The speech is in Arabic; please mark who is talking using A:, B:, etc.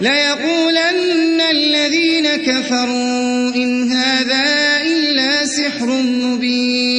A: ليقولن الذين كفروا إن هذا إلا سحر مبين.